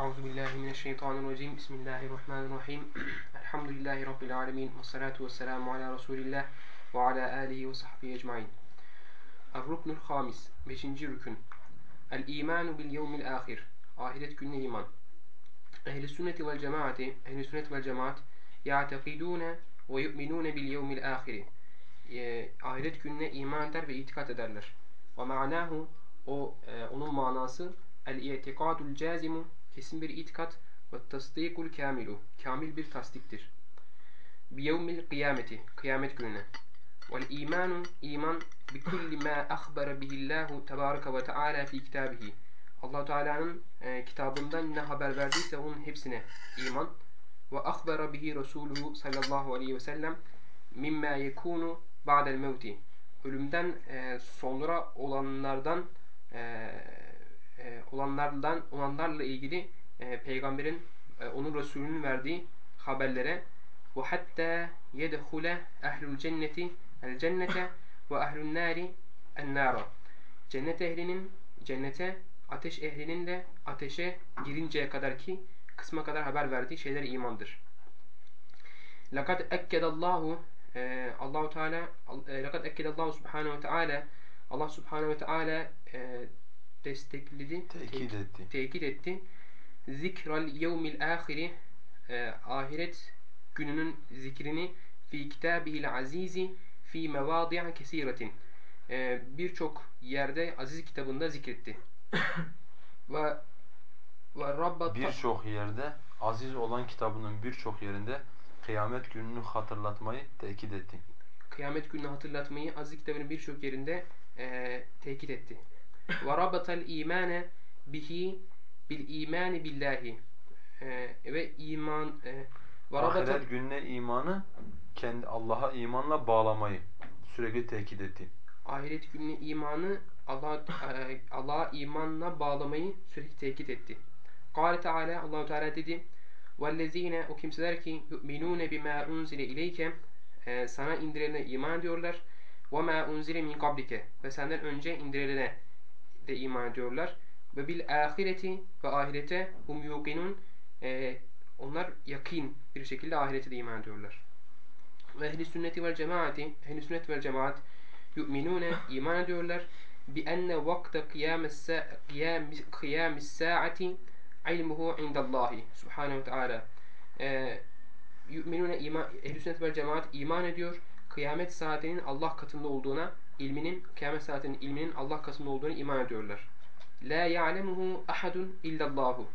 Euzu billahi mineşşeytanirracim. Bismillahirrahmanirrahim. Elhamdülillahi rabbil alamin. Ves salatu vesselamu ala Resulillah ve ala alihi ve sahbihi ecmaîn. Er-ruknul hamis. 5. rükün. El-imanu bil yevmil ahir. Ahiret gününe iman. Ehli sünneti vel cemaati, ehli sünnet vel cemaat ya'tekidune ve yu'minune bil yevmil ahir. Ahiret gününe iman eder ve itikat ederler. Ve ma'nahu o e, onun manası el-i'tikadul cazimu kesin bir itikat ve tasdikul kamilu kamil bir tasdiktir. Bi yevmil kıyameti kıyamet gününe. Vel imanu iman bi kulli ma ahbara bihillahu tebareke ve teala fi kitabihi. Allah Teala'nın e, kitabından ne haber verdiyse onun hepsine iman. Ve ahbara bihi Resuluhu sallallahu aleyhi ve sellem mimma yekunu ba'del mevti. Ölümden e, sonra olanlardan e, e, olanlardan olanlarla ilgili e, peygamberin e, onun Resulünün verdiği haberlere ve hatta yedhule ehlul cenneti el cennete ve ehlun nari en nara. Cennet ehlinin cennete, ateş ehlinin de ateşe girinceye kadar ki kısma kadar haber verdiği şeyler imandır. Lekad ekkedallahu e, Allahu Teala lekad ekkedallahu subhanahu ve teala Allah subhanahu ve teala destekledi, tekit etti. Tekit etti. Zikral yevmil ahiri e, ahiret gününün zikrini fi kitabihil azizi fi mevadi'a kesiretin e, birçok yerde aziz kitabında zikretti. ve ve Rabba birçok yerde aziz olan kitabının birçok yerinde kıyamet gününü hatırlatmayı tekit etti. Kıyamet gününü hatırlatmayı aziz kitabının birçok yerinde e, tekit etti ve rabatal imane bihi bil imani billahi ee, ve iman e, ve ahiret gününe imanı kendi Allah'a imanla bağlamayı sürekli tekit etti. Ahiret gününe imanı Allah e, Allah'a imanla bağlamayı sürekli tekit etti. Kâle Teala Allahu Teala dedi: "Vellezîne o kimseler ki yu'minûne bimâ unzile ileyke e, sana indirilene iman ediyorlar ve mâ unzile min kablike ve senden önce indirilene de iman ediyorlar. Ve bil ahireti ve ahirete hum yuqinun e, onlar yakin bir şekilde ahirete de iman ediyorlar. Ve ehli sünneti vel cemaati ehli sünnet vel cemaat yu'minune iman ediyorlar bi enne vakte kıyamis saati ilmuhu indallahi subhanehu ve teala e, yu'minune iman ehli sünnet vel cemaat iman ediyor kıyamet saatinin Allah katında olduğuna ilminin, kıyamet saatinin ilminin Allah katında olduğunu iman ediyorlar. La ya'lemuhu ahadun illallahu.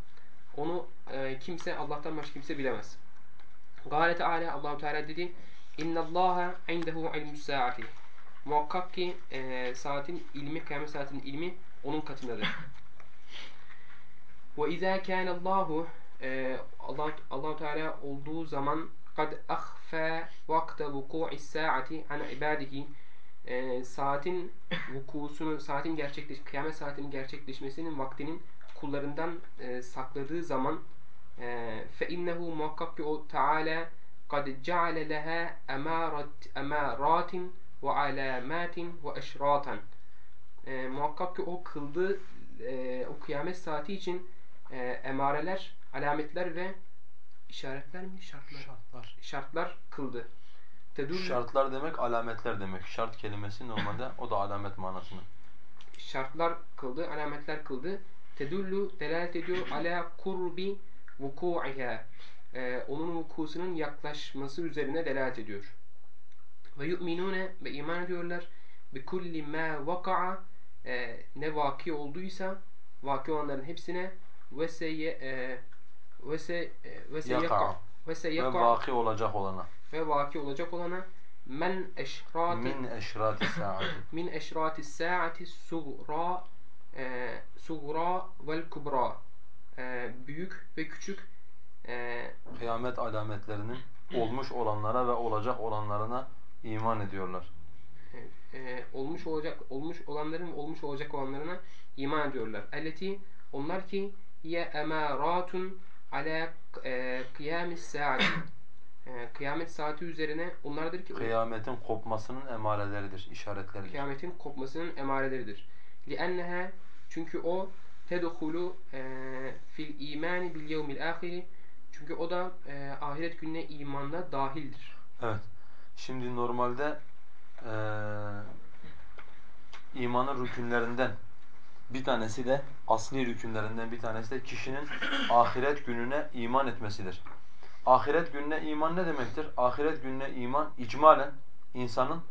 Onu e, kimse Allah'tan başka kimse bilemez. Gâle Teala Allahu Teala dedi: "İnnallâhe indehu ilmus saati." Muhakkak ki e, saatin ilmi, kıyamet saatinin ilmi onun katındadır. Ve izâ kâne Allahu e, Allah Allah Teala olduğu zaman kad ahfa vakte vuku'is saati an ibadihi e, saatin vukusunu, saatin gerçekleş, kıyamet saatinin gerçekleşmesinin vaktinin kullarından e, sakladığı zaman fe innehu muhakkak ki o Teala kad ceale leha emarat emaratin ve alamatin ve eşratan e, muhakkak ki o kıldı e, o kıyamet saati için e, emareler, alametler ve işaretler mi? Şartlar. Şartlar. Şartlar kıldı. Tedullu, Şartlar demek alametler demek. Şart kelimesi normalde o da alamet manasını. Şartlar kıldı, alametler kıldı. Tedullu delalet ediyor ala kurbi vuku'iha. Ee, onun vukusunun yaklaşması üzerine delalet ediyor. Ve yu'minune ve iman ediyorlar bi kulli ma vaka'a e, ne vaki olduysa vaki olanların hepsine ve se e, ve se e, ve se yaka ve vaki olacak olana ve vaki olacak olana men eşrati min eşrati saati min eşrati saati sugra e, sugra vel kubra e, büyük ve küçük e, kıyamet alametlerinin olmuş olanlara ve olacak olanlarına iman ediyorlar. E, e, olmuş olacak olmuş olanların olmuş olacak olanlarına iman ediyorlar. Elleti onlar ki ye emaratun ala e, kıyamis saati e, kıyamet saati üzerine onlardır ki kıyametin kopmasının emareleridir, işaretleridir. Kıyametin kopmasının emareleridir. لِأَنَّهَا çünkü o tedhulu fil imani bil yevmil ahiri çünkü o da e, ahiret gününe imanla dahildir. Evet. Şimdi normalde e, imanın rükünlerinden bir tanesi de asli rükünlerinden bir tanesi de kişinin ahiret gününe iman etmesidir. Ahiret gününe iman ne demektir? Ahiret gününe iman icmalen insanın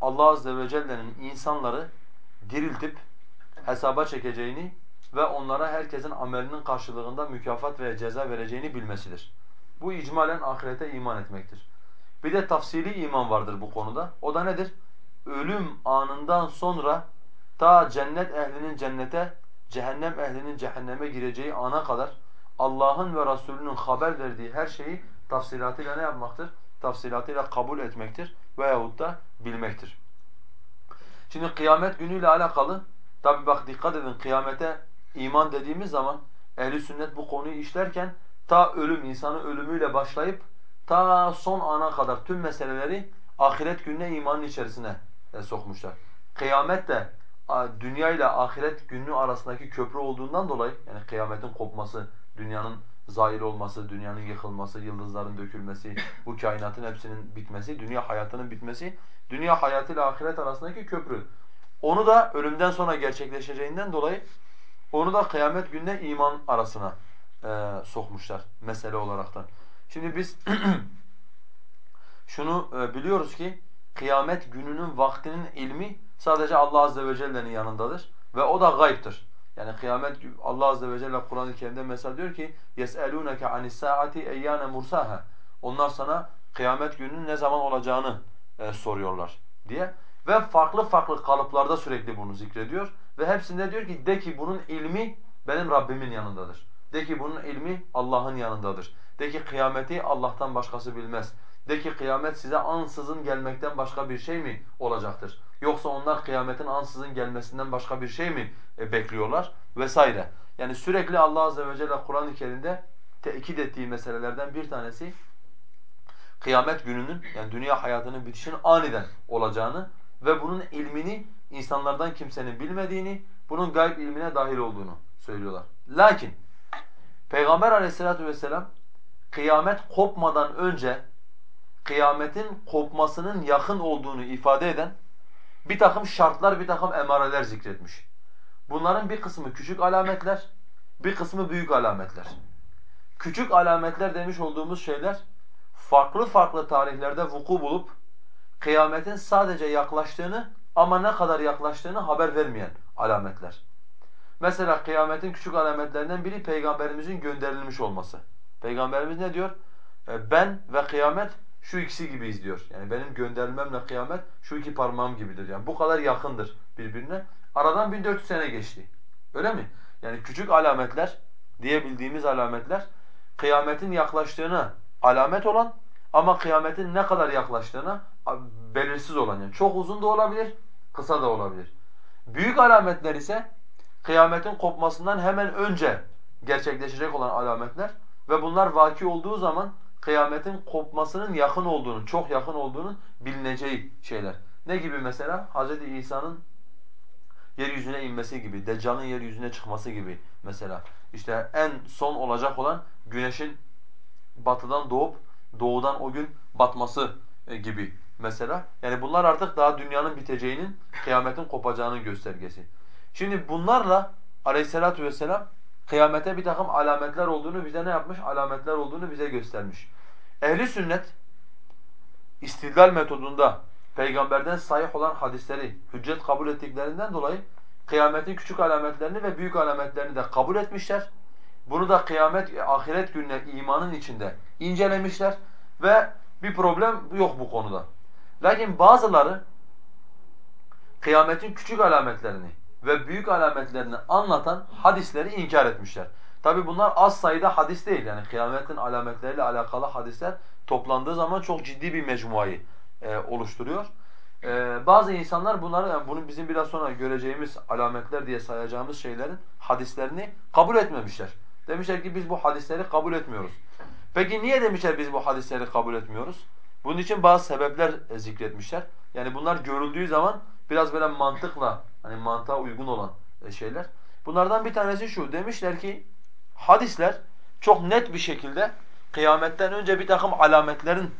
Allah azze ve celle'nin insanları diriltip hesaba çekeceğini ve onlara herkesin amelinin karşılığında mükafat ve ceza vereceğini bilmesidir. Bu icmalen ahirete iman etmektir. Bir de tafsili iman vardır bu konuda. O da nedir? Ölüm anından sonra ta cennet ehlinin cennete, cehennem ehlinin cehenneme gireceği ana kadar Allah'ın ve Resulünün haber verdiği her şeyi tafsilatıyla ne yapmaktır? Tafsilatıyla kabul etmektir veyahut da bilmektir. Şimdi kıyamet günüyle alakalı tabi bak dikkat edin kıyamete iman dediğimiz zaman ehli sünnet bu konuyu işlerken ta ölüm insanın ölümüyle başlayıp ta son ana kadar tüm meseleleri ahiret gününe imanın içerisine e, sokmuşlar. Kıyamet de dünya ile ahiret günü arasındaki köprü olduğundan dolayı yani kıyametin kopması, dünyanın zahir olması, dünyanın yıkılması, yıldızların dökülmesi, bu kainatın hepsinin bitmesi, dünya hayatının bitmesi, dünya hayatıyla ahiret arasındaki köprü. Onu da ölümden sonra gerçekleşeceğinden dolayı onu da kıyamet gününe iman arasına e, sokmuşlar mesele olaraktan. Şimdi biz şunu e, biliyoruz ki kıyamet gününün vaktinin ilmi sadece Allah azze ve celle'nin yanındadır ve o da gayiptir. Yani kıyamet Allah azze ve celle Kur'an-ı Kerim'de mesela diyor ki yeselunke anis saati eyyane mursaha. Onlar sana kıyamet gününün ne zaman olacağını e, soruyorlar diye ve farklı farklı kalıplarda sürekli bunu zikrediyor ve hepsinde diyor ki de ki bunun ilmi benim Rabbimin yanındadır. De ki bunun ilmi Allah'ın yanındadır. De ki kıyameti Allah'tan başkası bilmez. De ki kıyamet size ansızın gelmekten başka bir şey mi olacaktır? Yoksa onlar kıyametin ansızın gelmesinden başka bir şey mi e, bekliyorlar? Vesaire. Yani sürekli Allah azze ve celle Kur'an-ı Kerim'de tekit ettiği meselelerden bir tanesi kıyamet gününün yani dünya hayatının bitişinin aniden olacağını ve bunun ilmini insanlardan kimsenin bilmediğini, bunun gayb ilmine dahil olduğunu söylüyorlar. Lakin Peygamber aleyhissalatu vesselam kıyamet kopmadan önce kıyametin kopmasının yakın olduğunu ifade eden bir takım şartlar, bir takım emareler zikretmiş. Bunların bir kısmı küçük alametler, bir kısmı büyük alametler. Küçük alametler demiş olduğumuz şeyler farklı farklı tarihlerde vuku bulup kıyametin sadece yaklaştığını ama ne kadar yaklaştığını haber vermeyen alametler. Mesela kıyametin küçük alametlerinden biri peygamberimizin gönderilmiş olması. Peygamberimiz ne diyor? E, ben ve kıyamet şu ikisi gibiyiz diyor. Yani benim gönderilmemle kıyamet şu iki parmağım gibidir. Yani bu kadar yakındır birbirine. Aradan 1400 sene geçti. Öyle mi? Yani küçük alametler diyebildiğimiz alametler kıyametin yaklaştığına alamet olan ama kıyametin ne kadar yaklaştığına belirsiz olan yani çok uzun da olabilir, kısa da olabilir. Büyük alametler ise kıyametin kopmasından hemen önce gerçekleşecek olan alametler ve bunlar vaki olduğu zaman kıyametin kopmasının yakın olduğunu, çok yakın olduğunu bilineceği şeyler. Ne gibi mesela? Hz. İsa'nın yeryüzüne inmesi gibi, Deccal'ın yeryüzüne çıkması gibi mesela. İşte en son olacak olan güneşin batıdan doğup doğudan o gün batması e, gibi mesela. Yani bunlar artık daha dünyanın biteceğinin, kıyametin kopacağının göstergesi. Şimdi bunlarla aleyhissalatu vesselam kıyamete bir takım alametler olduğunu bize ne yapmış? Alametler olduğunu bize göstermiş. Ehli sünnet istidlal metodunda peygamberden sahih olan hadisleri hüccet kabul ettiklerinden dolayı kıyametin küçük alametlerini ve büyük alametlerini de kabul etmişler. Bunu da kıyamet ahiret gününe imanın içinde incelemişler ve bir problem yok bu konuda. Lakin bazıları kıyametin küçük alametlerini ve büyük alametlerini anlatan hadisleri inkar etmişler. Tabi bunlar az sayıda hadis değil yani kıyametin alametleriyle alakalı hadisler toplandığı zaman çok ciddi bir mecmuayı e, oluşturuyor. E, bazı insanlar bunları yani bunu bizim biraz sonra göreceğimiz alametler diye sayacağımız şeylerin hadislerini kabul etmemişler. Demişler ki biz bu hadisleri kabul etmiyoruz. Peki niye demişler biz bu hadisleri kabul etmiyoruz? Bunun için bazı sebepler e, zikretmişler. Yani bunlar görüldüğü zaman biraz böyle mantıkla hani mantığa uygun olan e, şeyler. Bunlardan bir tanesi şu. Demişler ki hadisler çok net bir şekilde kıyametten önce bir takım alametlerin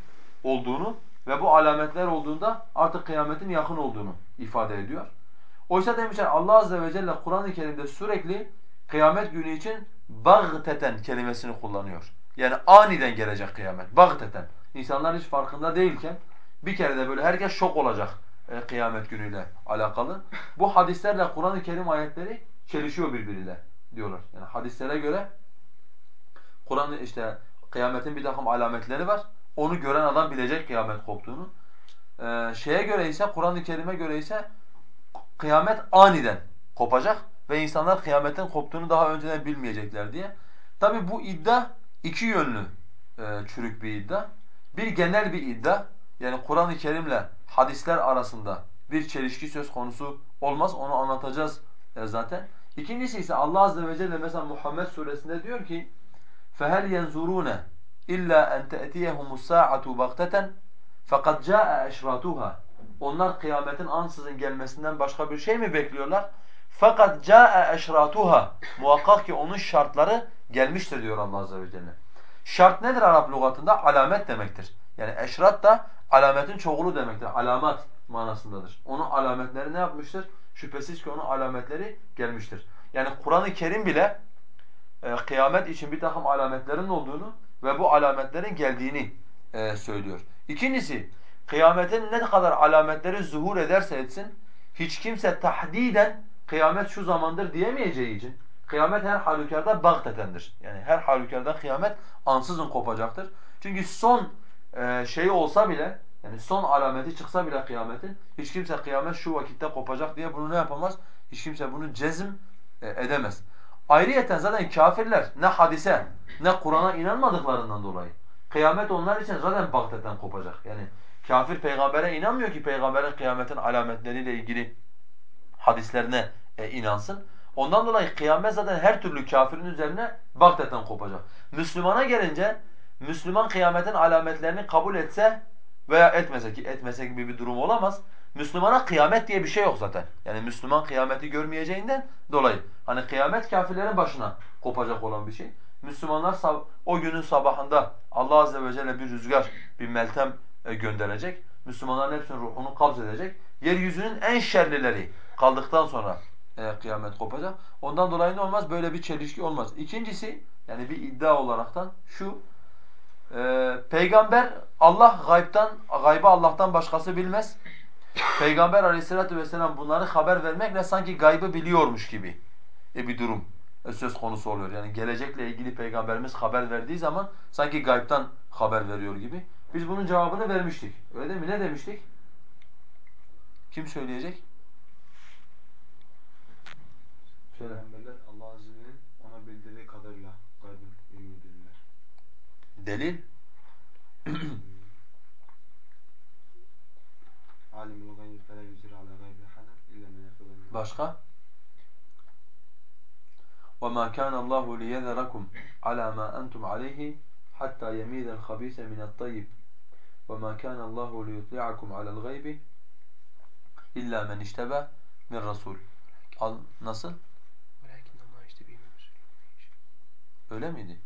olduğunu ve bu alametler olduğunda artık kıyametin yakın olduğunu ifade ediyor. Oysa demişler Allah azze ve celle Kur'an-ı Kerim'de sürekli kıyamet günü için bagteten kelimesini kullanıyor. Yani aniden gelecek kıyamet. Bagteten. İnsanlar hiç farkında değilken bir kere de böyle herkes şok olacak e, kıyamet günüyle alakalı. Bu hadislerle Kur'an-ı Kerim ayetleri çelişiyor birbiriyle diyorlar. Yani hadislere göre Kur'an işte kıyametin bir takım alametleri var. Onu gören adam bilecek kıyamet koptuğunu. Ee, şeye göre ise Kur'an-ı Kerim'e göre ise kıyamet aniden kopacak ve insanlar kıyametin koptuğunu daha önceden bilmeyecekler diye. Tabi bu iddia iki yönlü e, çürük bir iddia. Bir genel bir iddia. Yani Kur'an-ı Kerim'le hadisler arasında bir çelişki söz konusu olmaz. Onu anlatacağız e, zaten. İkincisi ise Allah azze ve celle mesela Muhammed suresinde diyor ki فَهَلْ يَنْزُرُونَ اِلَّا اَنْ تَأْتِيَهُمُ السَّاعَةُ بَغْتَةً فَقَدْ جَاءَ اَشْرَاتُهَا Onlar kıyametin ansızın gelmesinden başka bir şey mi bekliyorlar? Fakat caa eşratuha muhakkak ki onun şartları gelmiştir diyor Allah azze ve celle. Şart nedir Arap lügatında? Alamet demektir. Yani eşrat da alametin çoğulu demektir. Alamat manasındadır. Onun alametleri ne yapmıştır? Şüphesiz ki onun alametleri gelmiştir. Yani Kur'an-ı Kerim bile e, kıyamet için bir takım alametlerin olduğunu ve bu alametlerin geldiğini e, söylüyor. İkincisi, kıyametin ne kadar alametleri zuhur ederse etsin, hiç kimse tahdiden kıyamet şu zamandır diyemeyeceği için, kıyamet her halükarda bagtetendir. Yani her halükarda kıyamet ansızın kopacaktır. Çünkü son e, şey olsa bile, yani son alameti çıksa bile kıyametin, hiç kimse kıyamet şu vakitte kopacak diye bunu ne yapamaz? Hiç kimse bunu cezm e, edemez. Ayrıyeten zaten kafirler ne hadise ne Kur'an'a inanmadıklarından dolayı kıyamet onlar için zaten bagteten kopacak. Yani kafir peygambere inanmıyor ki peygamberin kıyametin alametleriyle ilgili hadislerine e, inansın. Ondan dolayı kıyamet zaten her türlü kafirin üzerine bagteten kopacak. Müslümana gelince Müslüman kıyametin alametlerini kabul etse veya etmese ki etmese gibi bir durum olamaz. Müslümana kıyamet diye bir şey yok zaten. Yani Müslüman kıyameti görmeyeceğinden dolayı. Hani kıyamet kafirlerin başına kopacak olan bir şey. Müslümanlar o günün sabahında Allah azze ve celle bir rüzgar, bir meltem e, gönderecek. Müslümanların hepsinin ruhunu kabz edecek. Yeryüzünün en şerlileri kaldıktan sonra e, kıyamet kopacak. Ondan dolayı ne olmaz? Böyle bir çelişki olmaz. İkincisi yani bir iddia olaraktan şu e, peygamber Allah gaybtan gaybı Allah'tan başkası bilmez. Peygamber aleyhissalatu vesselam bunları haber vermekle sanki gaybı biliyormuş gibi e, bir durum e, söz konusu oluyor. Yani gelecekle ilgili peygamberimiz haber verdiği zaman sanki gaybtan haber veriyor gibi. Biz bunun cevabını vermiştik. Öyle değil mi? Ne demiştik? Kim söyleyecek? Söyle. irtada Başka? وَمَا كَانَ اللّٰهُ لِيَذَرَكُمْ عَلَى مَا أَنْتُمْ عَلَيْهِ حَتَّى يَمِيزَ الْخَبِيثَ مِنَ الطَّيِّبِ وَمَا كَانَ اللّٰهُ لِيُطْلِعَكُمْ عَلَى الْغَيْبِ إِلَّا مَنْ اِشْتَبَى مِنْ رَسُولٍ Al, nasıl? وَلَكِنَّ اللّٰهَ يَجْتَبِي مِنْ رُسُلِهِ Öyle miydi?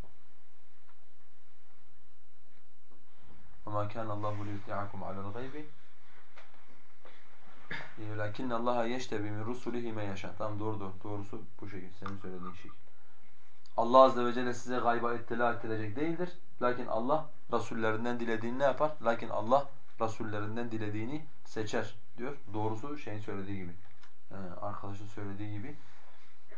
وَمَا كَانَ اللّٰهُ لِيُطْلِعَكُمْ عَلَى الْغَيْبِ لَكِنَّ اللّٰهَ يَشْتَبِ مِنْ رُسُلِهِ مَنْ يَشَاءُ Tamam doğru doğru. Doğrusu bu şekilde. Senin söylediğin şey. Allah azze ve celle size gayba ittila ettirecek değildir. Lakin Allah rasullerinden dilediğini ne yapar? Lakin Allah rasullerinden dilediğini seçer diyor. Doğrusu şeyin söylediği gibi. Ee, arkadaşın söylediği gibi.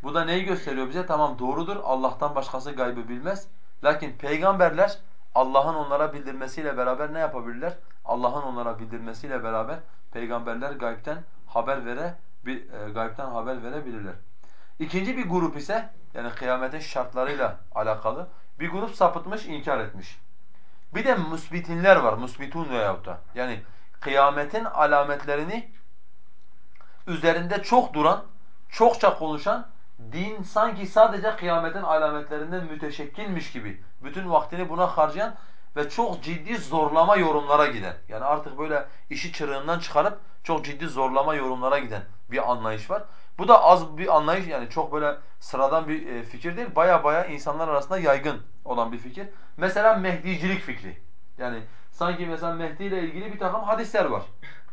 Bu da neyi gösteriyor bize? Tamam doğrudur. Allah'tan başkası gaybı bilmez. Lakin peygamberler Allah'ın onlara bildirmesiyle beraber ne yapabilirler? Allah'ın onlara bildirmesiyle beraber peygamberler gaybten haber vere bir e, gaybten haber verebilirler. İkinci bir grup ise yani kıyametin şartlarıyla alakalı bir grup sapıtmış, inkar etmiş. Bir de musbitinler var, musbitun veyahut da. Yani kıyametin alametlerini üzerinde çok duran, çokça konuşan, din sanki sadece kıyametin alametlerinden müteşekkilmiş gibi bütün vaktini buna harcayan ve çok ciddi zorlama yorumlara giden. Yani artık böyle işi çırığından çıkarıp çok ciddi zorlama yorumlara giden bir anlayış var. Bu da az bir anlayış yani çok böyle sıradan bir e, fikir değil. Baya baya insanlar arasında yaygın olan bir fikir. Mesela Mehdicilik fikri. Yani sanki mesela Mehdi ile ilgili bir takım hadisler var.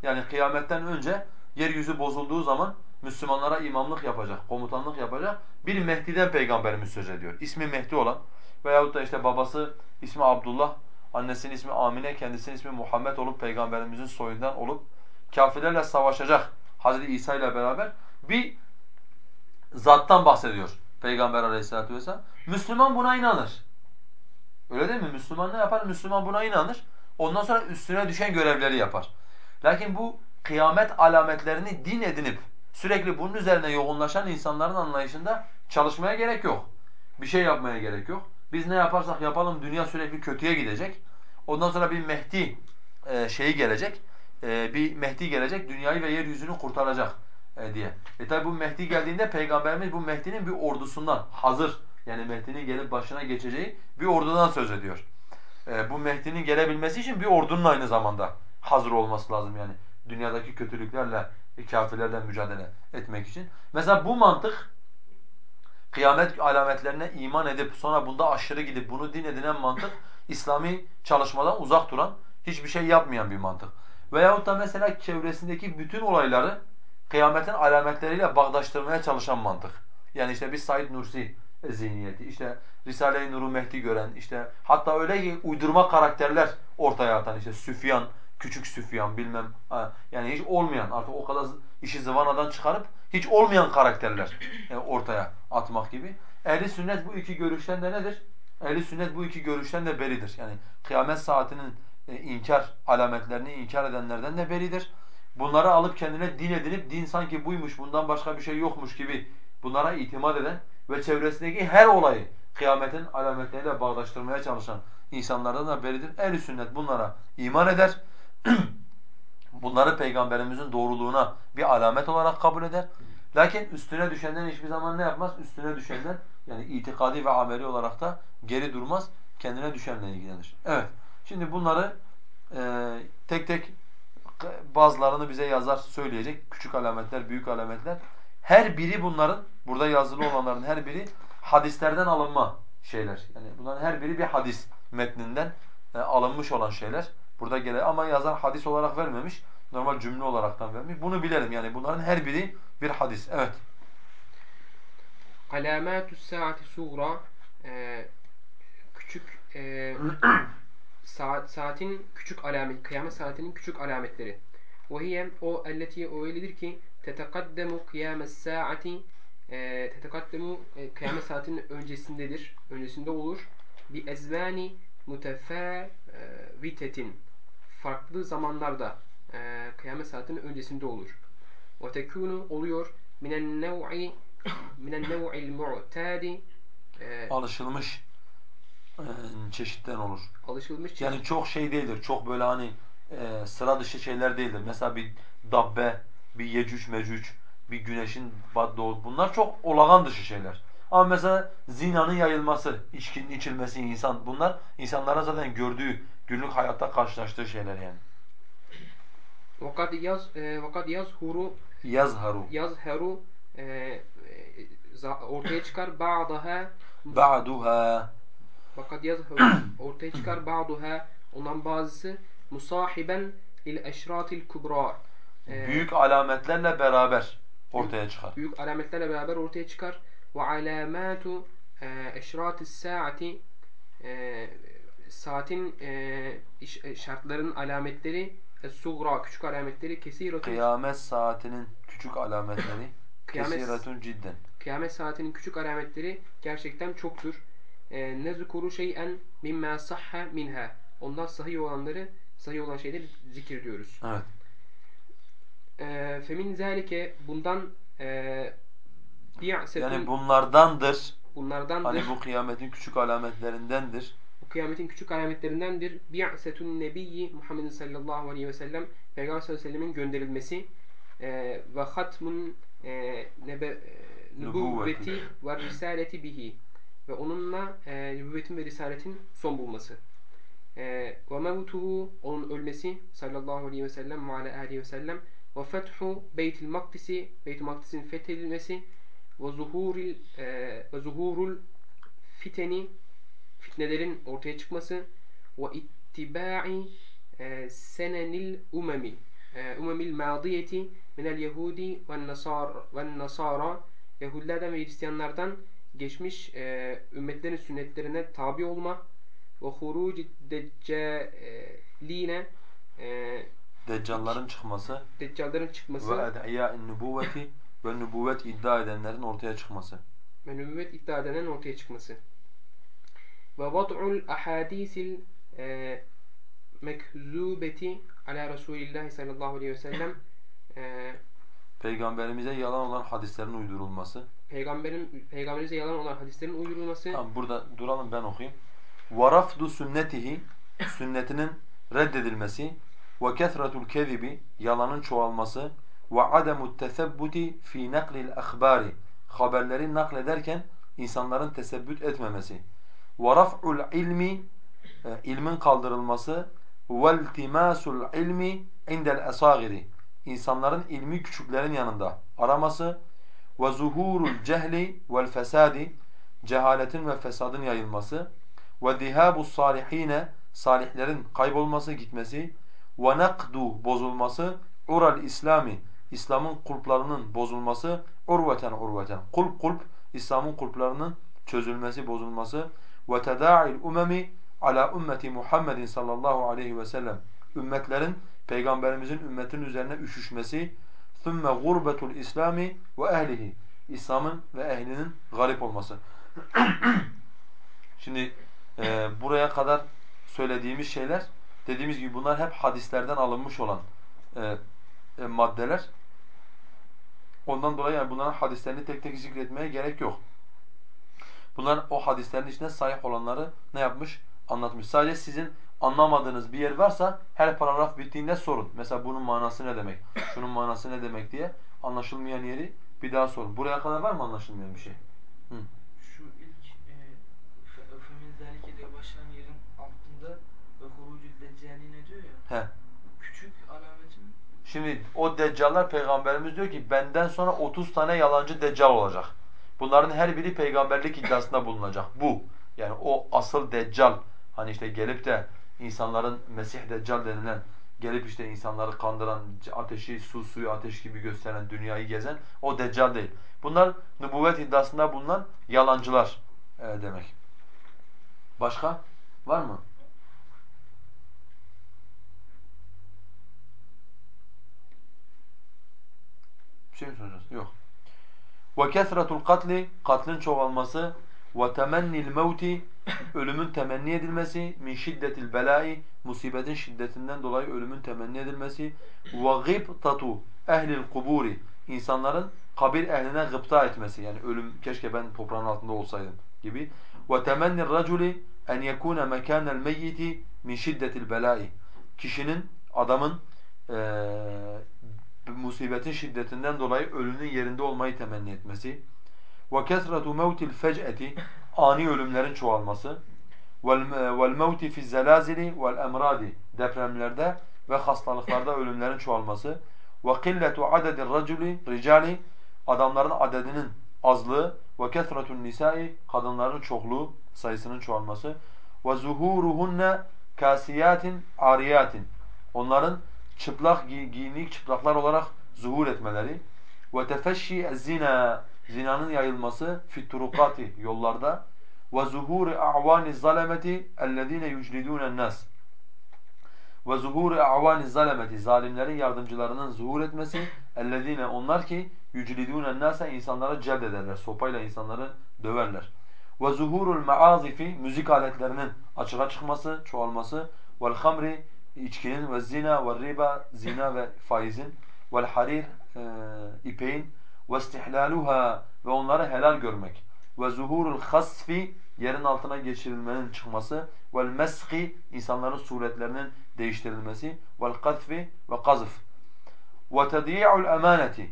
Yani kıyametten önce yeryüzü bozulduğu zaman Müslümanlara imamlık yapacak, komutanlık yapacak bir Mehdi'den peygamberimiz söz ediyor. İsmi Mehdi olan veyahut da işte babası ismi Abdullah, annesinin ismi Amine, kendisinin ismi Muhammed olup peygamberimizin soyundan olup kafirlerle savaşacak Hazreti İsa ile beraber bir zattan bahsediyor Peygamber aleyhissalatu vesselam. Müslüman buna inanır. Öyle değil mi? Müslüman ne yapar? Müslüman buna inanır. Ondan sonra üstüne düşen görevleri yapar. Lakin bu kıyamet alametlerini din edinip sürekli bunun üzerine yoğunlaşan insanların anlayışında çalışmaya gerek yok. Bir şey yapmaya gerek yok. Biz ne yaparsak yapalım dünya sürekli kötüye gidecek. Ondan sonra bir Mehdi e, şeyi gelecek. E, bir Mehdi gelecek dünyayı ve yeryüzünü kurtaracak e, diye. E tabi bu Mehdi geldiğinde Peygamberimiz bu Mehdi'nin bir ordusundan hazır yani Mehdi'nin gelip başına geçeceği bir ordudan söz ediyor. E, bu Mehdi'nin gelebilmesi için bir ordunun aynı zamanda hazır olması lazım yani dünyadaki kötülüklerle, kafirlerle mücadele etmek için. Mesela bu mantık kıyamet alametlerine iman edip sonra bunda aşırı gidip bunu din edinen mantık İslami çalışmadan uzak duran, hiçbir şey yapmayan bir mantık. Veyahut da mesela çevresindeki bütün olayları kıyametin alametleriyle bağdaştırmaya çalışan mantık. Yani işte bir Said Nursi zihniyeti, işte Risale-i Nur'u Mehdi gören, işte hatta öyle ki uydurma karakterler ortaya atan işte Süfyan, küçük Süfyan bilmem yani hiç olmayan artık o kadar işi zıvanadan çıkarıp hiç olmayan karakterler e, ortaya atmak gibi. Ehli sünnet bu iki görüşten de nedir? Ehli sünnet bu iki görüşten de beridir. Yani kıyamet saatinin e, inkar alametlerini inkar edenlerden de beridir. Bunları alıp kendine din edinip din sanki buymuş, bundan başka bir şey yokmuş gibi bunlara itimat eden ve çevresindeki her olayı kıyametin alametleriyle bağdaştırmaya çalışan insanlardan da beridir. Ehl-i sünnet bunlara iman eder. Bunları peygamberimizin doğruluğuna bir alamet olarak kabul eder. Lakin üstüne düşenden hiçbir zaman ne yapmaz? Üstüne düşenden yani itikadi ve ameli olarak da geri durmaz. Kendine düşenle ilgilenir. Evet. Şimdi bunları e, tek tek bazılarını bize yazar söyleyecek. Küçük alametler, büyük alametler. Her biri bunların, burada yazılı olanların her biri hadislerden alınma şeyler. Yani bunların her biri bir hadis metninden e, alınmış olan şeyler. Burada gele ama yazar hadis olarak vermemiş. Normal cümle olaraktan vermiş. Bunu bilelim yani bunların her biri bir hadis. Evet. Alamatü saati suğra e, küçük e, saat, saatin küçük alamet, kıyamet saatinin küçük alametleri. وهي o elleti o öyledir ki tetekaddamu kıyamet saati e, tetekaddamu e, kıyamet saatinin öncesindedir. Öncesinde olur. Bi ezmani mutefavitetin farklı zamanlarda e, kıyamet saatinin öncesinde olur. Tekunu oluyor minen nev'i minen nev'il mu'tadi alışılmış e, çeşitten olur. Alışılmış çeşit. Yani çok şey değildir. Çok böyle hani e, sıra dışı şeyler değildir. Mesela bir dabbe, bir yecüc mecüc, bir güneşin doğu bunlar çok olağan dışı şeyler. Ama mesela zinanın yayılması, içkinin içilmesi insan bunlar insanlara zaten gördüğü, günlük hayatta karşılaştığı şeyler yani. Vakat yaz e, vakat yazhuru yazharu yazharu e, ortaya çıkar ba'daha ba'duha vakat yazharu ortaya çıkar ba'duha ondan bazısı musahiben il eşratil kubra e, büyük alametlerle beraber ortaya çıkar. Büyük alametlerle beraber ortaya çıkar. Ve alamatu eşratis saati saatin e, şartların alametleri Es-sugra küçük alametleri kesiratun Kıyamet saatinin küçük alametleri kesiratun cidden. Kıyamet saatinin küçük alametleri gerçekten çoktur. E, Nezkuru şey'en mimma sahha minha. Ondan sahih olanları, sahih olan şeyleri zikrediyoruz. Evet. E, femin zalike bundan e, yani bunlardandır. Bunlardandır. Hani bu kıyametin küçük alametlerindendir kıyametin küçük alametlerindendir. Bi'setun nebiyyi Muhammed sallallahu aleyhi ve sellem Peygamber sallallahu aleyhi ve sellemin gönderilmesi e, ve hatmun e, nebe, e, nübüvveti ve risaleti bihi ve onunla e, nübüvvetin ve risaletin son bulması. E, ve mevtuhu onun ölmesi sallallahu aleyhi ve sellem ve ala aleyhi ve sellem ve fethu Beytil Makdisi Beytül Makdis'in fethedilmesi ve zuhuril e, ve zuhurul fiteni fitnelerin ortaya çıkması ve ittiba'i e, senenil umemi e, umemil madiyeti minel yehudi ve nasar nasara Yahudilerden ve Hristiyanlardan geçmiş e, ümmetlerin sünnetlerine tabi olma ve huruci deccaline e, Deccalların çıkması deccalların çıkması ve ed'iyâ'in nübüvveti ve nübüvvet iddia edenlerin ortaya çıkması. ve nübüvvet iddia edenlerin ortaya çıkması ve vad'ul ahadisil e, mekzubeti ala Resulillah sallallahu aleyhi ve sellem e, Peygamberimize yalan olan hadislerin uydurulması. Peygamberin peygamberimize yalan olan hadislerin uydurulması. Tamam burada duralım ben okuyayım. Varafdu sünnetihi sünnetinin reddedilmesi ve kesretul kezibi yalanın çoğalması ve ademut tesebbuti fi naklil ahbari haberleri naklederken insanların tesebbüt etmemesi وَرَفْعُ الْعِلْمِ e, ilmin kaldırılması وَالْتِمَاسُ الْعِلْمِ عِنْدَ الْأَصَاغِرِ İnsanların ilmi küçüklerin yanında araması وَزُهُورُ الْجَهْلِ وَالْفَسَادِ Cehaletin ve fesadın yayılması وَذِهَابُ الصَّالِح۪ينَ Salihlerin kaybolması, gitmesi وَنَقْدُ bozulması ural İslami İslam'ın kulplarının bozulması urveten urveten kulp kulp İslam'ın kulplarının çözülmesi, bozulması وَتَدَاعِ الْاُمَمِ ala ümmeti Muhammedin sallallahu aleyhi ve sellem ümmetlerin peygamberimizin ümmetin üzerine üşüşmesi ثُمَّ غُرْبَةُ الْاِسْلَامِ وَاَهْلِهِ İslam'ın ve ehlinin garip olması. Şimdi e, buraya kadar söylediğimiz şeyler dediğimiz gibi bunlar hep hadislerden alınmış olan e, e, maddeler. Ondan dolayı yani bunların hadislerini tek tek zikretmeye gerek yok. Bunlar o hadislerin içinde sahih olanları ne yapmış? Anlatmış. Sadece sizin anlamadığınız bir yer varsa her paragraf bittiğinde sorun. Mesela bunun manası ne demek? Şunun manası ne demek diye anlaşılmayan yeri bir daha sorun. Buraya kadar var mı anlaşılmayan bir şey? Hı. Şu ilk e, Femin Zalike diye başlayan yerin altında ve hurucul deccaline diyor ya. He. Küçük alameti mi? Şimdi o deccallar peygamberimiz diyor ki benden sonra 30 tane yalancı deccal olacak. Bunların her biri peygamberlik iddiasında bulunacak. Bu yani o asıl deccal hani işte gelip de insanların Mesih deccal denilen gelip işte insanları kandıran, ateşi su suyu ateş gibi gösteren, dünyayı gezen o deccal değil. Bunlar nübüvvet iddiasında bulunan yalancılar e, demek. Başka var mı? Bir şey mi soracağız? Yok. Ve kesretul katli katlın çoğalması. Ve temennil mevti ölümün temenni edilmesi. Min şiddetil belai musibetin şiddetinden dolayı ölümün temenni edilmesi. Ve gıbtatu ehlil kuburi insanların kabir ehline gıpta etmesi. Yani ölüm keşke ben toprağın altında olsaydım gibi. Ve temennir raculi en yekune mekanel meyyiti min şiddetil belai. Kişinin adamın e, musibetin şiddetinden dolayı ölünün yerinde olmayı temenni etmesi kesretu mevtil fec'eti ani ölümlerin çoğalması fi zelazili vel emradi depremlerde ve hastalıklarda ölümlerin çoğalması qilletu adedir raculi ricali adamların adedinin azlığı kesretun nisai kadınların çokluğu sayısının çoğalması zuhuruhunne kasiyatin ariyatin onların çıplak gi giyinik çıplaklar olarak zuhur etmeleri ve tefeşşi zina zinanın yayılması fit yollarda ve zuhuri a'vani zalemeti ellezine yuclidun nas ve zuhuri a'vani zalemeti zalimlerin yardımcılarının zuhur etmesi ellezine onlar ki yuclidun nasa insanları celd ederler sopayla insanları döverler. Ve zuhurul maazifi müzik aletlerinin açığa çıkması çoğalması vel hamri içkinin ve zina ve riba zina ve faizin vel harir e, ipeğin ve istihlaluha ve onları helal görmek ve zuhurul hasfi yerin altına geçirilmenin çıkması vel meski insanların suretlerinin değiştirilmesi vel kadfi ve kazf ve tedi'ul emaneti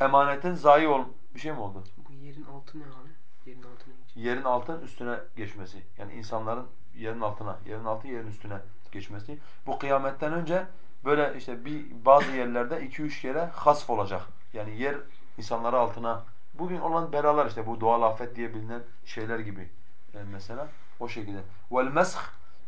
emanetin zayi ol bir şey mi oldu? bu yerin altı ne abi? Yerin altına geç. Yerin altın üstüne geçmesi. Yani insanların yerin altına, yerin altı yerin üstüne geçmesi. Bu kıyametten önce böyle işte bir bazı yerlerde iki üç kere hasf olacak. Yani yer insanları altına bugün olan belalar işte bu doğal afet diye bilinen şeyler gibi yani mesela o şekilde. Vel mesh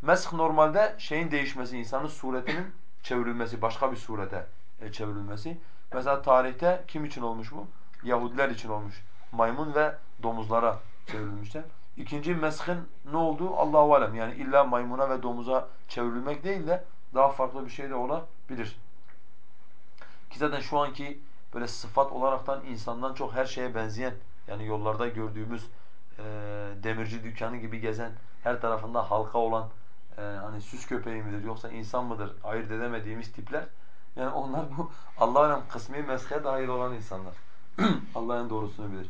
mesh normalde şeyin değişmesi, insanın suretinin çevrilmesi, başka bir surete e, çevrilmesi. Mesela tarihte kim için olmuş bu? Yahudiler için olmuş. Maymun ve domuzlara çevrilmişler. İkinci meshin ne olduğu Allahu alem. Yani illa maymuna ve domuza çevrilmek değil de daha farklı bir şey de olabilir. Ki zaten şu anki böyle sıfat olaraktan insandan çok her şeye benzeyen yani yollarda gördüğümüz e, demirci dükkanı gibi gezen her tarafında halka olan e, hani süs köpeği midir yoksa insan mıdır ayırt edemediğimiz tipler yani onlar bu Allah'ın alem kısmi mesleğe dahil olan insanlar. Allah'ın doğrusunu bilir.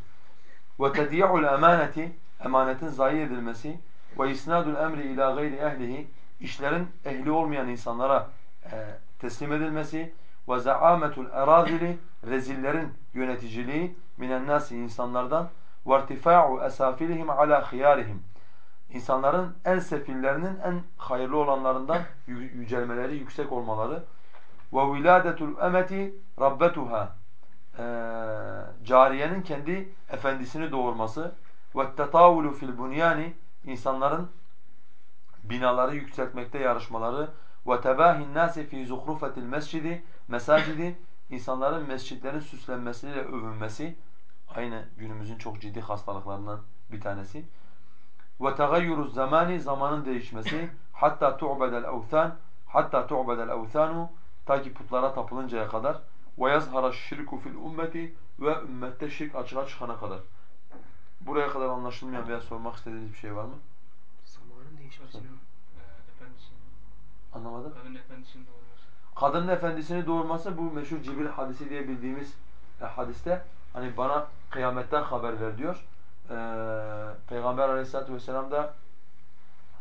وَتَدِيعُ الْاَمَانَةِ Emanetin zayi edilmesi ve isnadul emri ila gayri ehlihi işlerin ehli olmayan insanlara e, teslim edilmesi ve zaametul erazili rezillerin yöneticiliği minen nasi insanlardan ve irtifa'u esafilihim ala khiyarihim. İnsanların en sefillerinin en hayırlı olanlarından yücelmeleri, yüksek olmaları. Ve viladetul emeti rabbetuha. Ee, cariyenin kendi efendisini doğurması tetavulu fil bunyani insanların binaları yükseltmekte yarışmaları. Ve tebahin nasi fi zuhrufetil mescidi mesacidi insanların mescitlerin süslenmesiyle övünmesi. Aynı günümüzün çok ciddi hastalıklarından bir tanesi. Ve tegayyuru zamani zamanın değişmesi. Hatta tu'bedel evthan hatta tu'bedel evthanu ta ki putlara tapılıncaya kadar. Ve yazhara şirku fil ümmeti ve ümmette şirk açığa çıkana kadar. Buraya kadar anlaşılmayan veya sormak istediğiniz bir şey var mı? Zamanın değişmesini. Ee, Anlamadım. kadın efendisinin doğurması. Kadının efendisini doğurması bu meşhur Cibril hadisi diye bildiğimiz e, hadiste hani bana kıyametten haber ver diyor. Ee, Peygamber aleyhissalatu vesselam da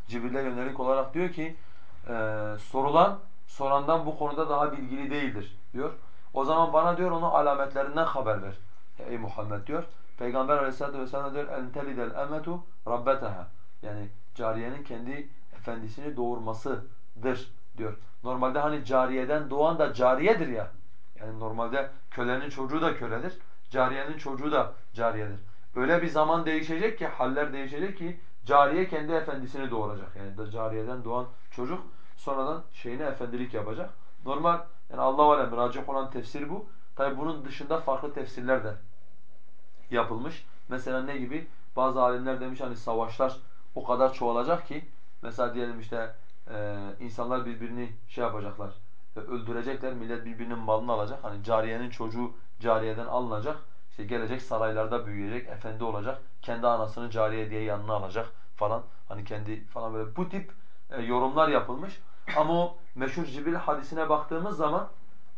Cibril'e yönelik olarak diyor ki e, sorulan sorandan bu konuda daha bilgili değildir diyor. O zaman bana diyor onu alametlerinden haber ver. Ey Muhammed diyor. Peygamber aleyhissalatu vesselam diyor en telidel emetu rabbetaha. Yani cariyenin kendi efendisini doğurmasıdır diyor. Normalde hani cariyeden doğan da cariyedir ya. Yani normalde kölenin çocuğu da köledir. Cariyenin çocuğu da cariyedir. Öyle bir zaman değişecek ki, haller değişecek ki cariye kendi efendisini doğuracak. Yani cariyeden doğan çocuk sonradan şeyine efendilik yapacak. Normal yani Allah alem racih olan tefsir bu. Tabi bunun dışında farklı tefsirler de yapılmış. Mesela ne gibi? Bazı alimler demiş hani savaşlar o kadar çoğalacak ki mesela diyelim işte e, insanlar birbirini şey yapacaklar. E, öldürecekler. Millet birbirinin malını alacak. Hani cariyenin çocuğu cariyeden alınacak. İşte gelecek saraylarda büyüyecek, efendi olacak. Kendi anasını cariye diye yanına alacak falan. Hani kendi falan böyle bu tip e, yorumlar yapılmış. Ama o meşhur Cibril hadisine baktığımız zaman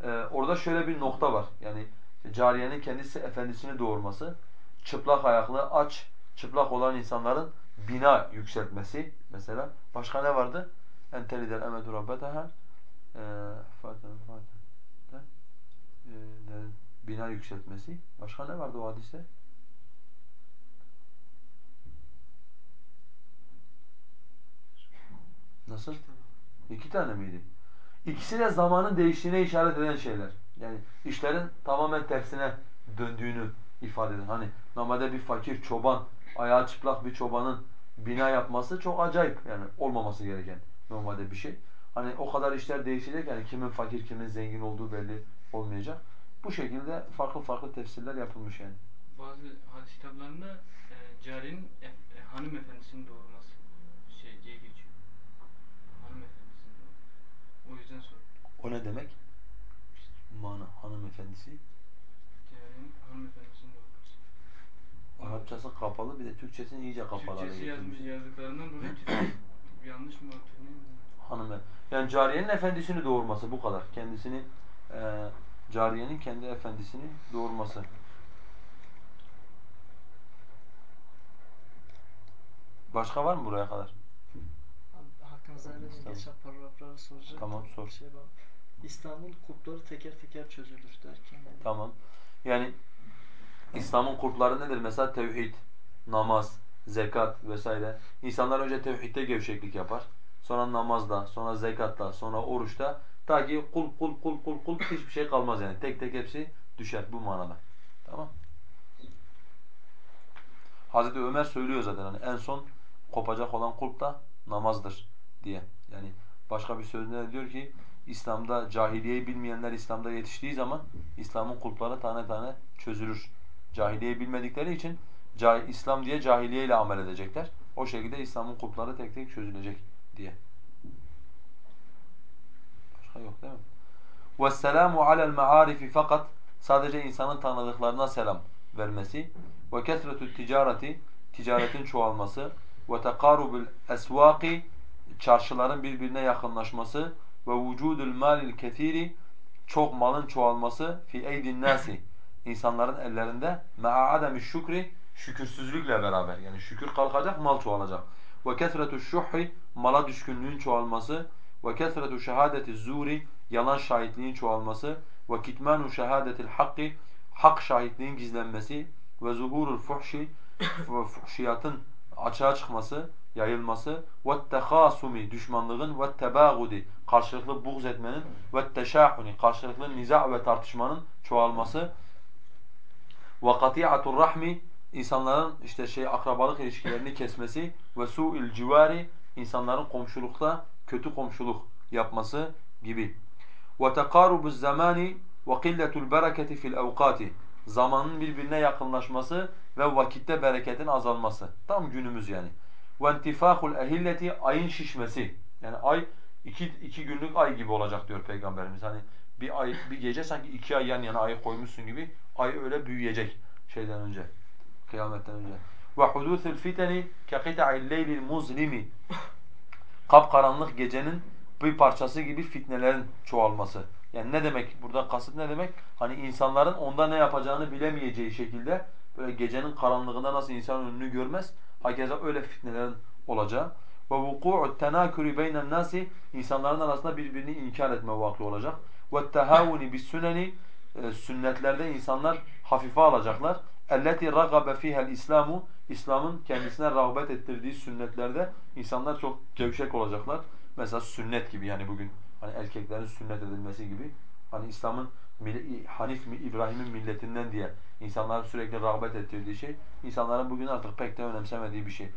e, orada şöyle bir nokta var. Yani cariyenin kendisi efendisini doğurması, çıplak ayaklı, aç, çıplak olan insanların bina yükseltmesi mesela. Başka ne vardı? Entelidel emedu rabbetaha bina yükseltmesi. Başka ne vardı o hadiste? Nasıl? İki tane miydi? İkisi de zamanın değiştiğine işaret eden şeyler. Yani işlerin tamamen tersine döndüğünü ifade eden. Hani normalde bir fakir çoban, ayağı çıplak bir çobanın bina yapması çok acayip. Yani olmaması gereken normalde bir şey. Hani o kadar işler değişecek yani kimin fakir kimin zengin olduğu belli olmayacak. Bu şekilde farklı farklı tefsirler yapılmış yani. Bazı hadis kitaplarında e, cariyenin e, e, hanım efendisinin doğurması şey diye geçiyor. Hanım efendisinin doğurması. O yüzden sordum. O ne demek? Mana hanımefendisi. Cariyenin hanım efendisinin doğurması. Arapçası kapalı bir de Türkçesini iyice kapalı Türkçesi yazmış yazdıklarından dolayı yanlış mı hatırlıyorum? Hanım yani cariyenin efendisini doğurması bu kadar. Kendisini e, cariyenin kendi efendisini doğurması. Başka var mı buraya kadar? Hakkınızda geçen paragrafları soracak. Tamam sor. Şey ben, İslam'ın kulpları teker teker çözülür derken. Tamam. Yani İslam'ın kulpları nedir? Mesela tevhid, namaz, zekat vesaire. İnsanlar önce tevhidde gevşeklik yapar. Sonra namazda, sonra zekatta, sonra oruçta Ta ki kul kul kul kul kul hiçbir şey kalmaz yani. Tek tek hepsi düşer bu manada. Tamam Hazreti Ömer söylüyor zaten hani en son kopacak olan kulp da namazdır diye. Yani başka bir sözünde de diyor ki İslam'da cahiliyeyi bilmeyenler İslam'da yetiştiği zaman İslam'ın kulpları tane tane çözülür. Cahiliyeyi bilmedikleri için İslam diye cahiliyeyle amel edecekler. O şekilde İslam'ın kulpları tek tek çözülecek diye. Başka yok değil mi? وَالسَّلَامُ عَلَى الْمَعَارِفِ fakat sadece insanın tanıdıklarına selam vermesi ve kesretu ticareti ticaretin çoğalması ve tekarubul esvaki çarşıların birbirine yakınlaşması ve vücudul malil kesiri çok malın çoğalması fi eydin nasi. İnsanların ellerinde ma'a ademi şükri şükürsüzlükle beraber. Yani şükür kalkacak mal çoğalacak. Ve kesretu şuhhi mala düşkünlüğün çoğalması. Ve kesretu şehadeti zuri yalan şahitliğin çoğalması. Ve kitmanu şehadetil hakki hak şahitliğin gizlenmesi. Ve zuhurul fuhşi fuhşiyatın açığa çıkması, yayılması ve tehasumi düşmanlığın ve tebagudi karşılıklı buğz etmenin ve teşahuni karşılıklı niza ve tartışmanın çoğalması ve kati'atur rahmi insanların işte şey akrabalık ilişkilerini kesmesi ve su'il civari insanların komşulukta kötü komşuluk yapması gibi. Ve tekarubuz zamani ve qilletul bereketi fil evkati zamanın birbirine yakınlaşması ve vakitte bereketin azalması. Tam günümüz yani. وَاَنْتِفَاخُ الْاَهِلَّةِ Ayın şişmesi. Yani ay iki, iki günlük ay gibi olacak diyor Peygamberimiz. Hani bir ay bir gece sanki iki ay yan yana ayı koymuşsun gibi ay öyle büyüyecek şeyden önce. Kıyametten önce. وَحُدُوثُ الْفِتَنِ كَقِطَعِ اللَّيْلِ الْمُظْلِمِ Kapkaranlık gecenin bir parçası gibi fitnelerin çoğalması. Yani ne demek? Burada kasıt ne demek? Hani insanların onda ne yapacağını bilemeyeceği şekilde böyle gecenin karanlığında nasıl insan önünü görmez. Hakeza öyle fitnelerin olacağı. Ve vuku'u tenakuri beynen nasi insanların arasında birbirini inkar etme vakti olacak. Ve tehavuni bis suneni sünnetlerde insanlar hafife alacaklar. Elleti ragabe fiha'l İslamu İslam'ın kendisine rağbet ettirdiği sünnetlerde insanlar çok gevşek olacaklar. Mesela sünnet gibi yani bugün Hani erkeklerin sünnet edilmesi gibi. Hani İslam'ın Hanif İbrahim'in milletinden diye insanların sürekli rağbet ettirdiği şey, insanların bugün artık pek de önemsemediği bir şey.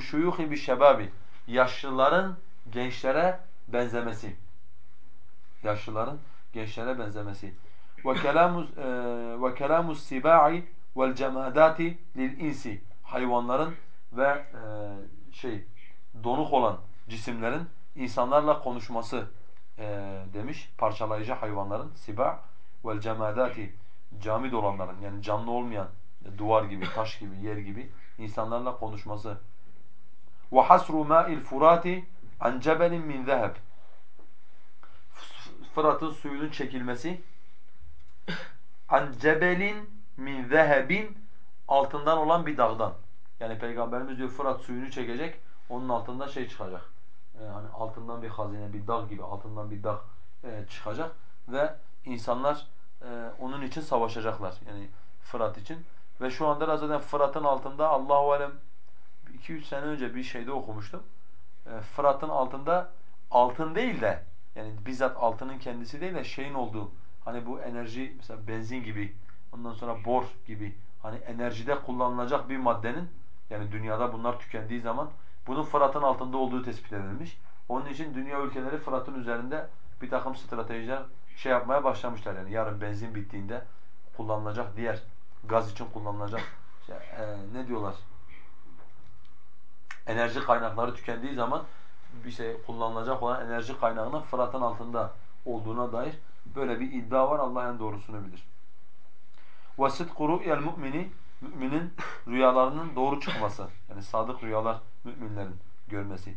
Şuyuhi bi şebabi. Yaşlıların gençlere benzemesi. Yaşlıların gençlere benzemesi. Vel cemadati lil insi. Hayvanların ve e, şey donuk olan cisimlerin insanlarla konuşması e, demiş. Parçalayıcı hayvanların siba vel cemadati camid olanların yani canlı olmayan duvar gibi, taş gibi, yer gibi insanlarla konuşması. Hasru ma'il furati an cebelin min zeheb. Fırat'ın suyunun çekilmesi an cebelin min zehebin altından olan bir dağdan. Yani Peygamberimiz diyor Fırat suyunu çekecek, onun altında şey çıkacak e, hani altından bir hazine, bir dağ gibi altından bir dağ e, çıkacak ve insanlar onun için savaşacaklar. Yani Fırat için. Ve şu anda zaten Fırat'ın altında Allahu alem 2-3 sene önce bir şeyde okumuştum. E, Fırat'ın altında altın değil de yani bizzat altının kendisi değil de şeyin olduğu hani bu enerji mesela benzin gibi ondan sonra bor gibi hani enerjide kullanılacak bir maddenin yani dünyada bunlar tükendiği zaman bunun Fırat'ın altında olduğu tespit edilmiş. Onun için dünya ülkeleri Fırat'ın üzerinde bir takım stratejiler şey yapmaya başlamışlar. Yani yarın benzin bittiğinde kullanılacak diğer gaz için kullanılacak işte, e, ne diyorlar? Enerji kaynakları tükendiği zaman bir şey kullanılacak olan enerji kaynağının Fırat'ın altında olduğuna dair böyle bir iddia var. Allah en doğrusunu bilir. وَسِدْقُ رُؤْيَ الْمُؤْمِنِ Müminin rüyalarının doğru çıkması. Yani sadık rüyalar müminlerin görmesi.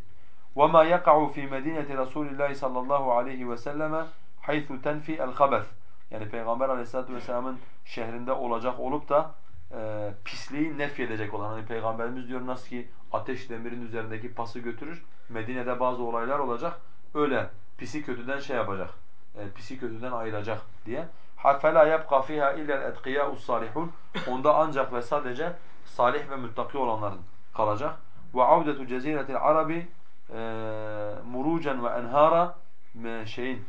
وَمَا يَقَعُ فِي مَدِينَةِ رَسُولِ اللّٰهِ sallallahu aleyhi ve selleme حَيْثُ تَنْفِي الْخَبَثِ Yani Peygamber aleyhissalatu vesselamın şehrinde olacak olup da e, pisliği nefyedecek olan. Hani Peygamberimiz diyor nasıl ki ateş demirin üzerindeki pası götürür. Medine'de bazı olaylar olacak. Öyle pisi kötüden şey yapacak. E, pisi kötüden ayıracak diye. فَلَا يَبْقَى فِيهَا اِلَّا الْاَتْقِيَاءُ الصَّالِحُونَ Onda ancak ve sadece salih ve müttaki olanların kalacak. وَعَوْدَةُ جَزِيرَةِ الْعَرَبِ murucen ve enhara e, şeyin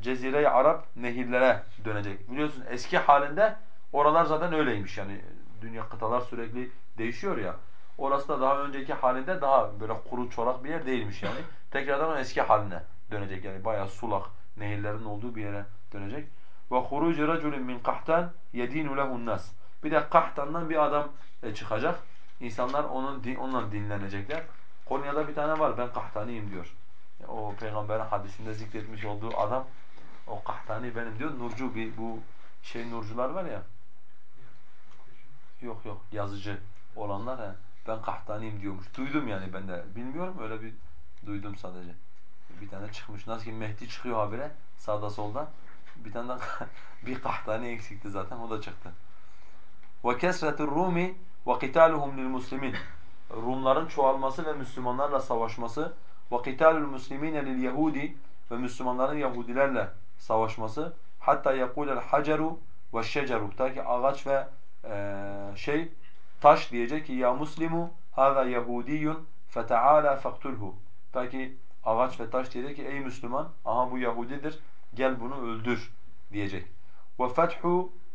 Cezire-i Arap nehirlere dönecek. Biliyorsun eski halinde oralar zaten öyleymiş yani dünya kıtalar sürekli değişiyor ya. Orası da daha önceki halinde daha böyle kuru çorak bir yer değilmiş yani. Tekrardan o eski haline dönecek yani bayağı sulak nehirlerin olduğu bir yere dönecek. Ve hurucu raculin min kahtan yedinu lehun nas. Bir de kahtandan bir adam e, çıkacak. İnsanlar onun onunla dinlenecekler. Konya'da bir tane var ben kahtaniyim diyor. O peygamberin hadisinde zikretmiş olduğu adam o kahtani benim diyor. Nurcu bir bu şey nurcular var ya. Yok yok yazıcı olanlar he. Ben kahtaniyim diyormuş. Duydum yani ben de. Bilmiyorum öyle bir duydum sadece. Bir tane çıkmış. Nasıl ki Mehdi çıkıyor habire sağda solda. Bir tane bir kahtani eksikti zaten o da çıktı. Ve kesretur rumi ve qitaluhum lil muslimin. Rumların çoğalması ve Müslümanlarla savaşması ve qitalul muslimine lil yahudi ve Müslümanların Yahudilerle savaşması. Hatta yekulel haceru ve şeceru. Ta ki ağaç ve e, şey taş diyecek ki ya muslimu hâzâ yahudiyun feteâlâ faktulhu ta ki ağaç ve taş diyecek ki ey Müslüman aha bu Yahudidir gel bunu öldür. diyecek. Ve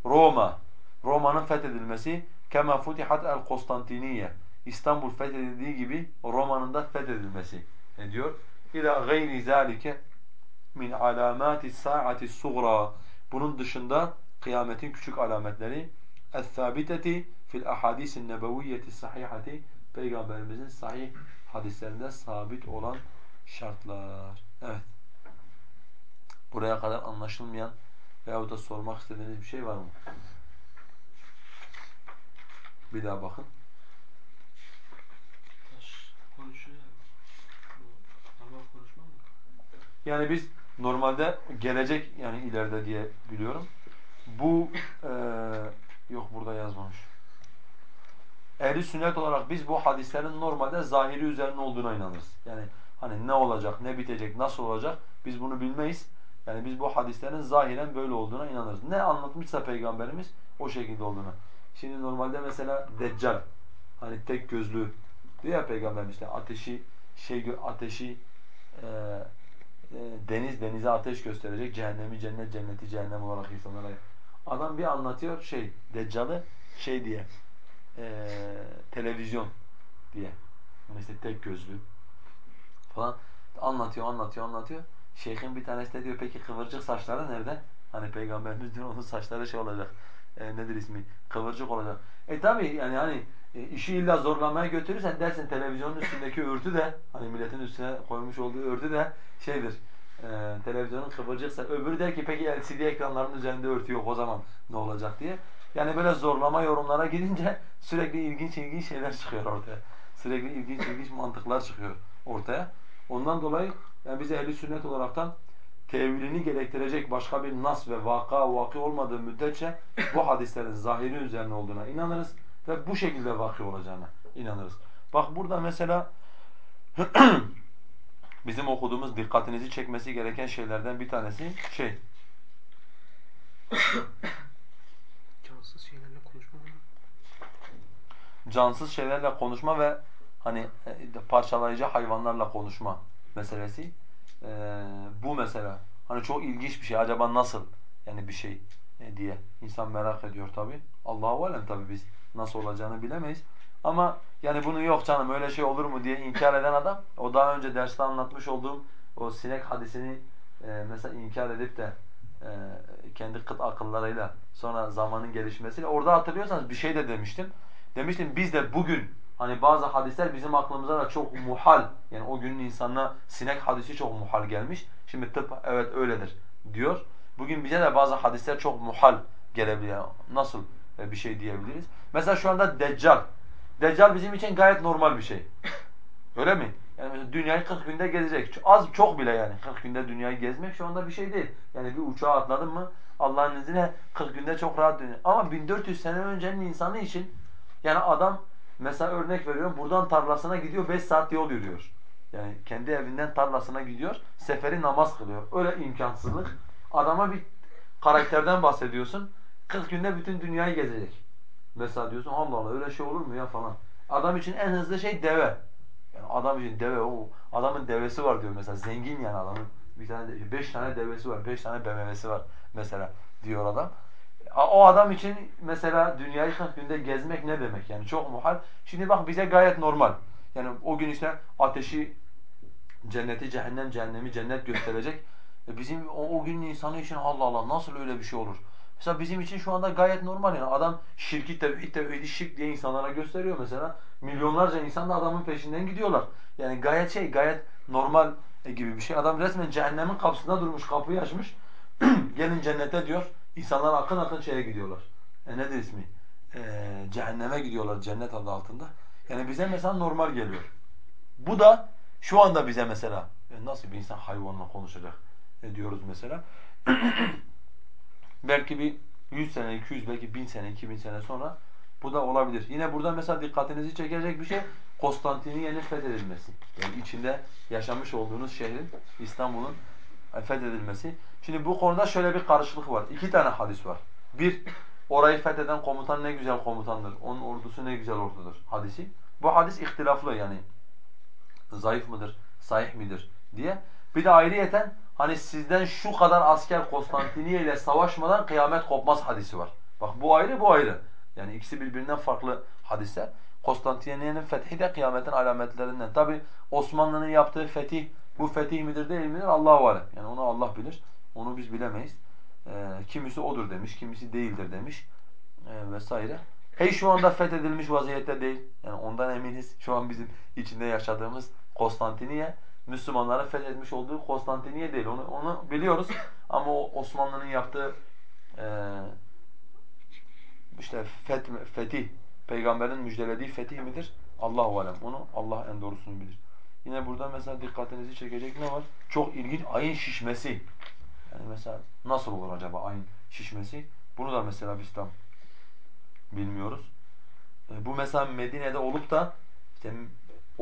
Roma. Roma'nın fethedilmesi kema futihat el Konstantiniye İstanbul fethedildiği gibi Roma'nın da fethedilmesi ne diyor? İlâ gayri zâlike min alamati saati sugra. Bunun dışında kıyametin küçük alametleri es-sabiteti fil ahadisin nebeviyyeti sahihati peygamberimizin sahih hadislerinde sabit olan şartlar. Evet. Buraya kadar anlaşılmayan veyahut da sormak istediğiniz bir şey var mı? Bir daha bakın. Konuşuyor ya. Bu normal konuşma mı? Yani biz normalde gelecek yani ileride diye biliyorum. Bu e, yok burada yazmamış. Ehli sünnet olarak biz bu hadislerin normalde zahiri üzerine olduğuna inanırız. Yani hani ne olacak, ne bitecek, nasıl olacak biz bunu bilmeyiz. Yani biz bu hadislerin zahiren böyle olduğuna inanırız. Ne anlatmışsa Peygamberimiz o şekilde olduğuna. Şimdi normalde mesela Deccal hani tek gözlü diyor ya Peygamberimiz işte ateşi şey ateşi e, deniz denize ateş gösterecek, cehennemi cennet, cenneti cehennem olarak insanlara. Adam bir anlatıyor şey, Deccal'ı şey diye, e, televizyon diye. Yani işte tek gözlü falan anlatıyor, anlatıyor, anlatıyor. Şeyhin bir tanesi de diyor peki kıvırcık saçları nerede? Hani peygamberimiz diyor onun saçları şey olacak. E, nedir ismi? Kıvırcık olacak. E tabi yani hani e, işi illa zorlamaya götürürsen dersin televizyonun üstündeki örtü de hani milletin üstüne koymuş olduğu örtü de şeydir. E, televizyonun kıvırcıksa öbürü der ki peki LCD ekranların üzerinde örtü yok o zaman ne olacak diye. Yani böyle zorlama yorumlara gidince sürekli ilginç ilginç şeyler çıkıyor ortaya. Sürekli ilginç ilginç mantıklar çıkıyor ortaya. Ondan dolayı yani biz ehli sünnet olaraktan tevilini gerektirecek başka bir nas ve vaka vakı olmadığı müddetçe bu hadislerin zahiri üzerine olduğuna inanırız ve bu şekilde vakı olacağına inanırız. Bak burada mesela bizim okuduğumuz dikkatinizi çekmesi gereken şeylerden bir tanesi şey Cansız şeylerle konuşma cansız şeylerle konuşma ve hani e, parçalayıcı hayvanlarla konuşma meselesi. Ee, bu mesela hani çok ilginç bir şey. Acaba nasıl yani bir şey e, diye insan merak ediyor tabi. Allahu alem tabi biz nasıl olacağını bilemeyiz. Ama yani bunu yok canım öyle şey olur mu diye inkar eden adam o daha önce derste anlatmış olduğum o sinek hadisini e, mesela inkar edip de e, kendi kıt akıllarıyla sonra zamanın gelişmesiyle orada hatırlıyorsanız bir şey de demiştim. Demiştim biz de bugün Hani bazı hadisler bizim aklımıza da çok muhal. Yani o günün insanına sinek hadisi çok muhal gelmiş. Şimdi tıp evet öyledir diyor. Bugün bize de bazı hadisler çok muhal gelebilir. Nasıl bir şey diyebiliriz? Mesela şu anda Deccal. Deccal bizim için gayet normal bir şey. Öyle mi? Yani dünyayı 40 günde gezecek. Az çok bile yani 40 günde dünyayı gezmek şu anda bir şey değil. Yani bir uçağa atladın mı Allah'ın izniyle 40 günde çok rahat dönüyor. Ama 1400 sene öncenin insanı için yani adam Mesela örnek veriyorum buradan tarlasına gidiyor 5 saat yol yürüyor. Yani kendi evinden tarlasına gidiyor, seferi namaz kılıyor. Öyle imkansızlık. Adama bir karakterden bahsediyorsun. 40 günde bütün dünyayı gezecek. Mesela diyorsun Allah Allah öyle şey olur mu ya falan. Adam için en hızlı şey deve. Yani adam için deve o adamın devesi var diyor mesela zengin yani adamın bir tane beş tane devesi var, beş tane BMW'si var mesela diyor adam. O adam için mesela dünyayı 40 günde gezmek ne demek yani çok muhal. Şimdi bak bize gayet normal. Yani o gün işte ateşi, cenneti, cehennem, cehennemi cennet gösterecek. E bizim o, o günün insanı için Allah Allah nasıl öyle bir şey olur? Mesela bizim için şu anda gayet normal yani adam şirki tevhid tevhidi şirk diye insanlara gösteriyor mesela. Milyonlarca insan da adamın peşinden gidiyorlar. Yani gayet şey gayet normal gibi bir şey. Adam resmen cehennemin kapısında durmuş, kapıyı açmış. Gelin cennete diyor. İnsanlar akın akın şeye gidiyorlar. E nedir ismi? E, cehenneme gidiyorlar cennet adı altında. Yani bize mesela normal geliyor. Bu da şu anda bize mesela e nasıl bir insan hayvanla konuşacak e diyoruz mesela. belki bir 100 sene, 200 belki 1000 sene, 2000 sene sonra bu da olabilir. Yine burada mesela dikkatinizi çekecek bir şey Konstantiniye'nin fethedilmesi. Yani içinde yaşamış olduğunuz şehrin İstanbul'un fethedilmesi. Şimdi bu konuda şöyle bir karışıklık var. İki tane hadis var. Bir, orayı fetheden komutan ne güzel komutandır. Onun ordusu ne güzel ordudur hadisi. Bu hadis ihtilaflı yani zayıf mıdır, sahih midir diye. Bir de ayrıyeten hani sizden şu kadar asker Konstantiniye ile savaşmadan kıyamet kopmaz hadisi var. Bak bu ayrı bu ayrı. Yani ikisi birbirinden farklı hadisler. Konstantiniye'nin fethi de kıyametin alametlerinden. Tabi Osmanlı'nın yaptığı fetih bu fetih midir değil midir Allahu alem. Yani onu Allah bilir. Onu biz bilemeyiz. Ee, kimisi odur demiş, kimisi değildir demiş ee, vesaire. Hey şu anda fethedilmiş vaziyette değil. Yani ondan eminiz. Şu an bizim içinde yaşadığımız Konstantiniye Müslümanların fethetmiş olduğu Konstantiniye değil. Onu onu biliyoruz. Ama o Osmanlı'nın yaptığı e, işte feth, fetih, peygamberin müjdelediği fetih midir? Allahu alem. Onu Allah en doğrusunu bilir. Yine burada mesela dikkatinizi çekecek ne var? Çok ilginç ayın şişmesi. Yani mesela nasıl olur acaba ayın şişmesi? Bunu da mesela biz tam bilmiyoruz. E, bu mesela Medine'de olup da işte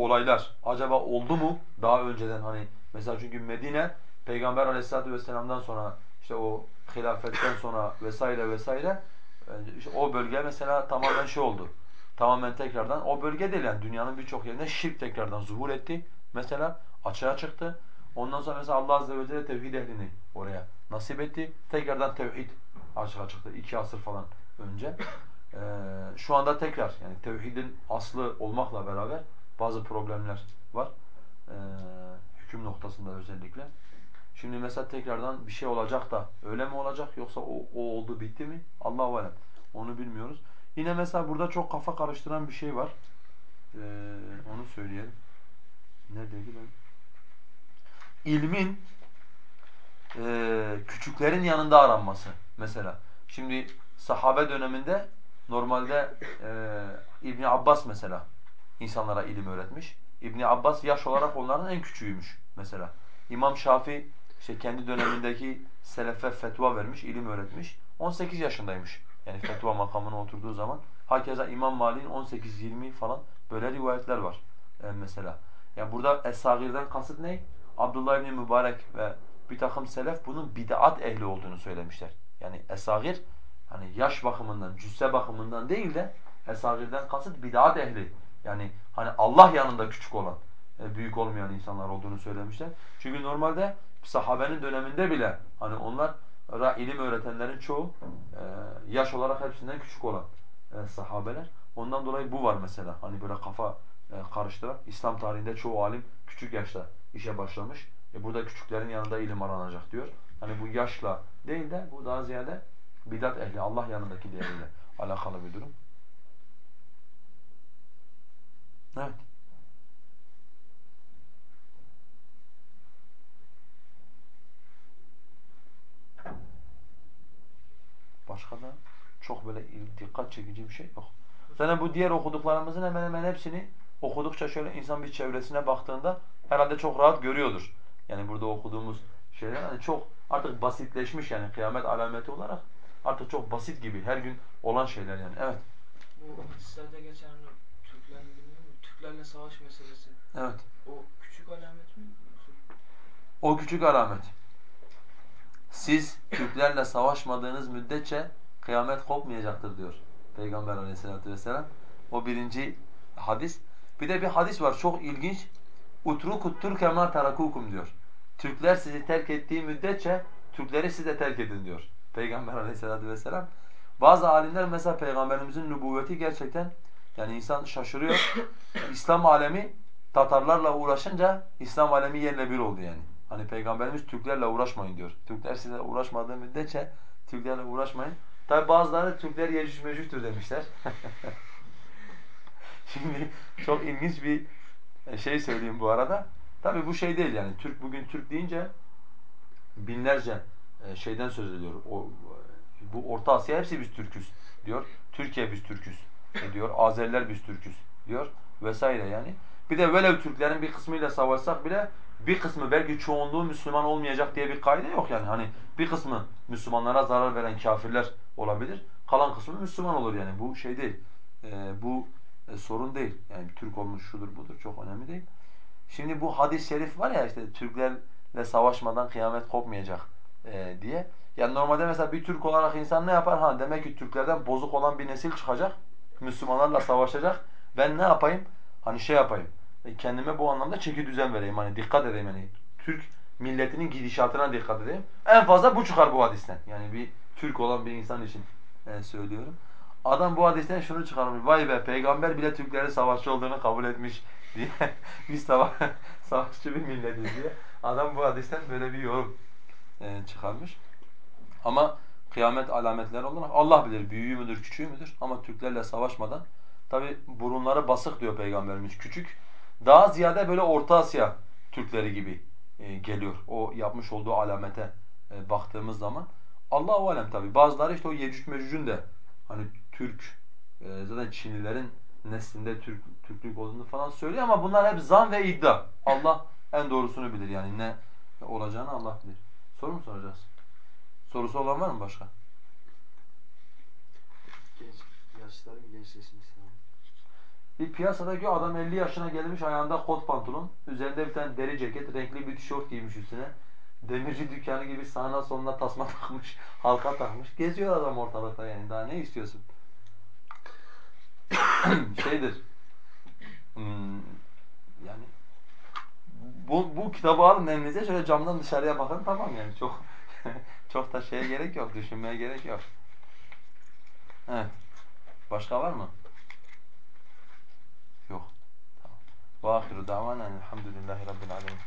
olaylar acaba oldu mu daha önceden hani mesela çünkü Medine Peygamber Aleyhisselatü vesselam'dan sonra işte o hilafetten sonra vesaire vesaire işte o bölge mesela tamamen şey oldu. Tamamen tekrardan o bölge değil yani dünyanın birçok yerine şirk tekrardan zuhur etti. Mesela açığa çıktı. Ondan sonra mesela Allah Azze ve Celle tevhid ehlini oraya nasip etti. Tekrardan tevhid açığa çıktı. iki asır falan önce. Ee, şu anda tekrar yani tevhidin aslı olmakla beraber bazı problemler var. Ee, hüküm noktasında özellikle. Şimdi mesela tekrardan bir şey olacak da öyle mi olacak yoksa o, o oldu bitti mi? Allahu alem. Onu bilmiyoruz. Yine mesela burada çok kafa karıştıran bir şey var. Ee, onu söyleyelim. Neredeydi ben? İlmin e, küçüklerin yanında aranması mesela. Şimdi sahabe döneminde normalde e, İbn Abbas mesela insanlara ilim öğretmiş. İbn Abbas yaş olarak onların en küçüğüymüş mesela. İmam Şafii işte kendi dönemindeki selefe fetva vermiş, ilim öğretmiş. 18 yaşındaymış. Yani fetva makamına oturduğu zaman. Hakeza İmam Malik'in 18-20 falan böyle rivayetler var e, mesela. Yani burada Es-Sagir'den kasıt ne? Abdullah ibn Mübarek ve bir takım selef bunun bid'at ehli olduğunu söylemişler. Yani Es-Sagir hani yaş bakımından, cüsse bakımından değil de Es-Sagir'den kasıt bid'at ehli. Yani hani Allah yanında küçük olan, e, büyük olmayan insanlar olduğunu söylemişler. Çünkü normalde sahabenin döneminde bile hani onlar ilim öğretenlerin çoğu e, yaş olarak hepsinden küçük olan e, sahabeler. Ondan dolayı bu var mesela. Hani böyle kafa karıştıran. İslam tarihinde çoğu alim küçük yaşta işe başlamış. E burada küçüklerin yanında ilim aranacak diyor. Hani bu yaşla değil de bu daha ziyade bidat ehli Allah yanındaki diğeriyle alakalı bir durum. Evet. Başka da çok böyle dikkat çekici bir şey yok. Zaten bu diğer okuduklarımızın hemen hemen hepsini okudukça şöyle insan bir çevresine baktığında herhalde çok rahat görüyordur. Yani burada okuduğumuz şeyler hani çok artık basitleşmiş yani kıyamet alameti olarak artık çok basit gibi her gün olan şeyler yani. Evet. Bu hadislerde geçen Türklerin Türklerle savaş meselesi. Evet. O küçük alamet mi? O küçük alamet. Siz Türklerle savaşmadığınız müddetçe kıyamet kopmayacaktır diyor Peygamber aleyhissalatü vesselam. O birinci hadis. Bir de bir hadis var çok ilginç. Utrukut Türke ma terakukum diyor. Türkler sizi terk ettiği müddetçe Türkleri siz de terk edin diyor Peygamber aleyhissalatu vesselam. Bazı alimler mesela Peygamberimizin nübüvveti gerçekten yani insan şaşırıyor. İslam alemi Tatarlarla uğraşınca İslam alemi yerle bir oldu yani. Hani Peygamberimiz Türklerle uğraşmayın diyor. Türkler size uğraşmadığı müddetçe Türklerle uğraşmayın. Tabi bazıları Türkler Yecüc Mecüc'tür demişler. Şimdi çok ilginç bir şey söyleyeyim bu arada. Tabi bu şey değil yani Türk bugün Türk deyince binlerce e, şeyden söz ediyor. O bu Orta Asya hepsi biz Türküz diyor. Türkiye biz Türküz diyor. Azeriler biz Türküz diyor vesaire yani. Bir de velev Türklerin bir kısmıyla savaşsak bile bir kısmı belki çoğunluğu Müslüman olmayacak diye bir kaide yok yani. Hani bir kısmı Müslümanlara zarar veren kafirler olabilir. Kalan kısmı Müslüman olur yani. Bu şey değil. E, bu e, sorun değil. Yani Türk olmuş şudur budur çok önemli değil. Şimdi bu hadis-i şerif var ya işte Türklerle savaşmadan kıyamet kopmayacak e, diye. Yani normalde mesela bir Türk olarak insan ne yapar? Ha demek ki Türklerden bozuk olan bir nesil çıkacak. Müslümanlarla savaşacak. Ben ne yapayım? Hani şey yapayım. E, kendime bu anlamda çeki düzen vereyim. Hani dikkat edeyim hani. Türk milletinin gidişatına dikkat edeyim. En fazla bu çıkar bu hadisten. Yani bir Türk olan bir insan için e, söylüyorum. Adam bu hadisten şunu çıkarmış. Vay be peygamber bile Türklerin savaşçı olduğunu kabul etmiş diye. Biz savaş, savaşçı bir milletiz diye. Adam bu hadisten böyle bir yorum e, çıkarmış. Ama kıyamet alametleri olarak Allah bilir büyüğü müdür, küçüğü müdür ama Türklerle savaşmadan tabi burunları basık diyor Peygamberimiz küçük. Daha ziyade böyle Orta Asya Türkleri gibi e, geliyor o yapmış olduğu alamete e, baktığımız zaman. Allahu alem tabi. Bazıları işte o Yecüc Mecüc'ün de hani Türk e, zaten Çinlilerin neslinde Türk Türklük olduğunu falan söylüyor ama bunlar hep zan ve iddia. Allah en doğrusunu bilir yani ne olacağını Allah bilir. Soru mu soracağız? Sorusu olan var mı başka? Genç, yaşların gençleşmesi. Bir piyasadaki adam 50 yaşına gelmiş ayağında kot pantolon, üzerinde bir tane deri ceket, renkli bir tişört giymiş üstüne. Demirci dükkanı gibi sağına soluna tasma takmış, halka takmış. Geziyor adam ortalıkta yani daha ne istiyorsun? Şeydir, hmm, yani bu, bu kitabı alın elinize şöyle camdan dışarıya bakın tamam yani çok çok da şeye gerek yok, düşünmeye gerek yok. Evet. Başka var mı? Yok. Tamam. Ve ahiru davana elhamdülillahi rabbil alemin.